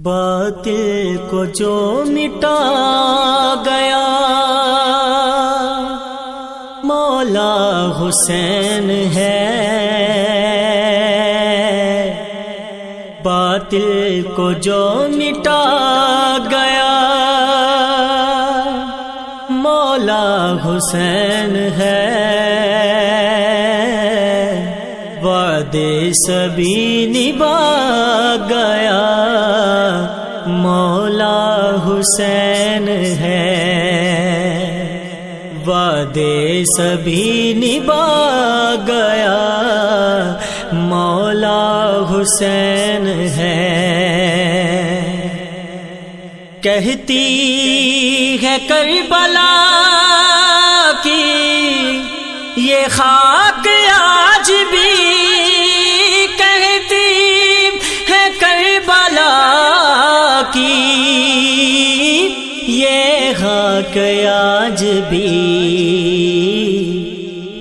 باطل کو جو مٹا گیا۔ مولا حسین ہے۔ باطل کو جو مٹا گیا۔ مولا حسین ہے۔ وعدے سبھی نبا گیا مولا حسین ہے۔ وعدے سبھی نبا گیا۔ مولا حسین ہے۔ کہتی ہے کربلا کی، یہ خاک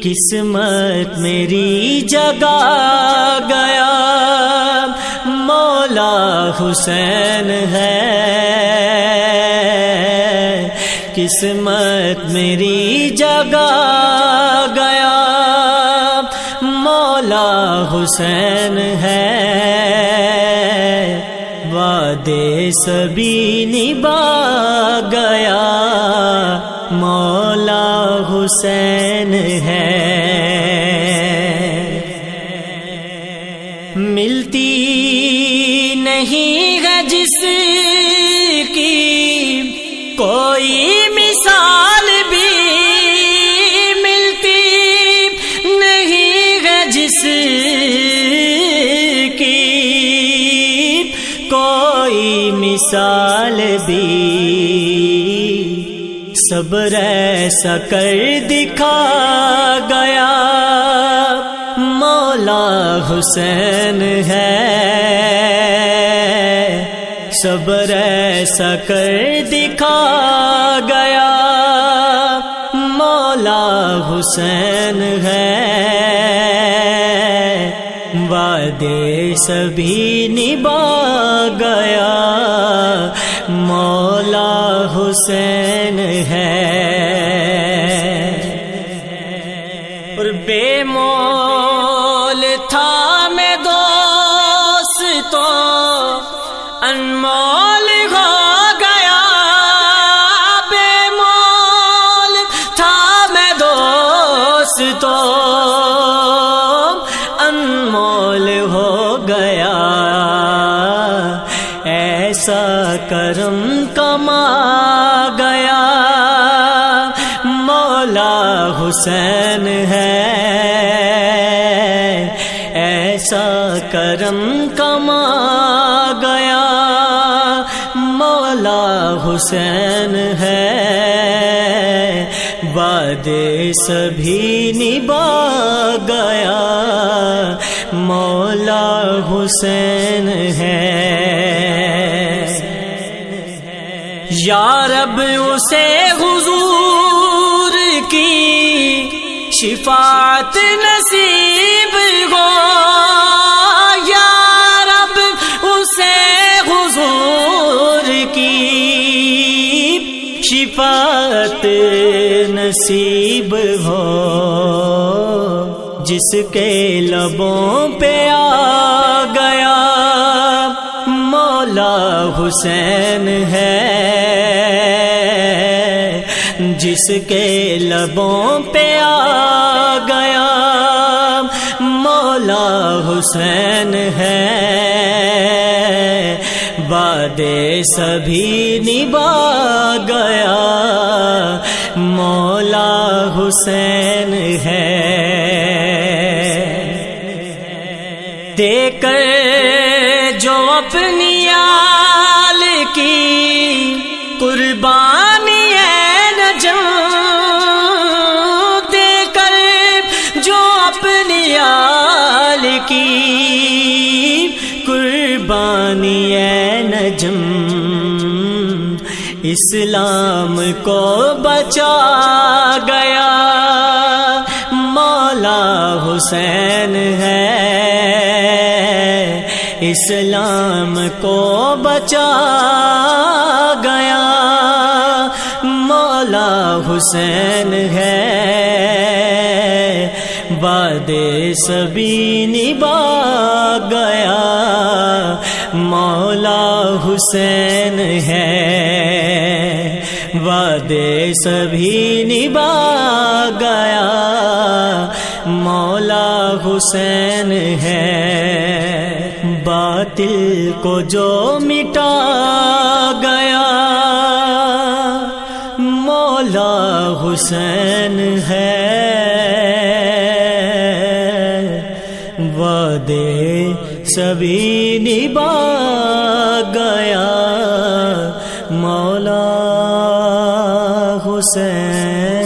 قسمت میری جگہ گیا۔ مولا حسین ہے۔ قسمت میری جگہ گیا۔ مولا حسین ہے۔ وعدے سبھی نبا گیا۔ مولا حسین ہے۔ ملتی نہیں ہے جس کی کوئی مثال بھی۔ ملتی نہیں ہے جس کی کوئی مثال بھی۔ صبر ایسا کر دکھا گیا۔ مولا حسین ہے۔ صبر ایسا کر دکھا گیا۔ مولا حسین ہے۔ وعدے سبھی نبا گیا۔ مولا حسین ہے۔ اور بے مو کرم کما گیا۔ مولا حسین ہے۔ ایسا کرم کما گیا۔ مولا حسین ہے۔ وعدے سبھی نبا گیا۔ مولا حسین ہے۔ یا رب اسے حضور کی شفاعت نصیب ہو۔ یا رب اسے حضور کی شفاعت نصیب ہو۔ جس کے لبوں پہ آ حسین ہے، جس کے لبوں پہ آ گیا، مولا حسین ہے۔ وعدے سبھی نبا گیا، مولا حسین ہے۔ دے کر جو اپنی قربانی ہے نجم دے کر جو اپنی آل کی قربانی ہے نجم اسلام کو بچا گیا۔ مولا حسین ہے، اسلام کو بچا گیا۔ حسین ہے۔ باد سبھی نبا گیا۔ مولا حسین ہے۔ وعدے سبھی نبا گیا۔ مولا حسین ہے۔ باطل کو جو مٹا گیا۔ حسین ہے۔ وعدے سبھی نبا گیا۔ مولا حسین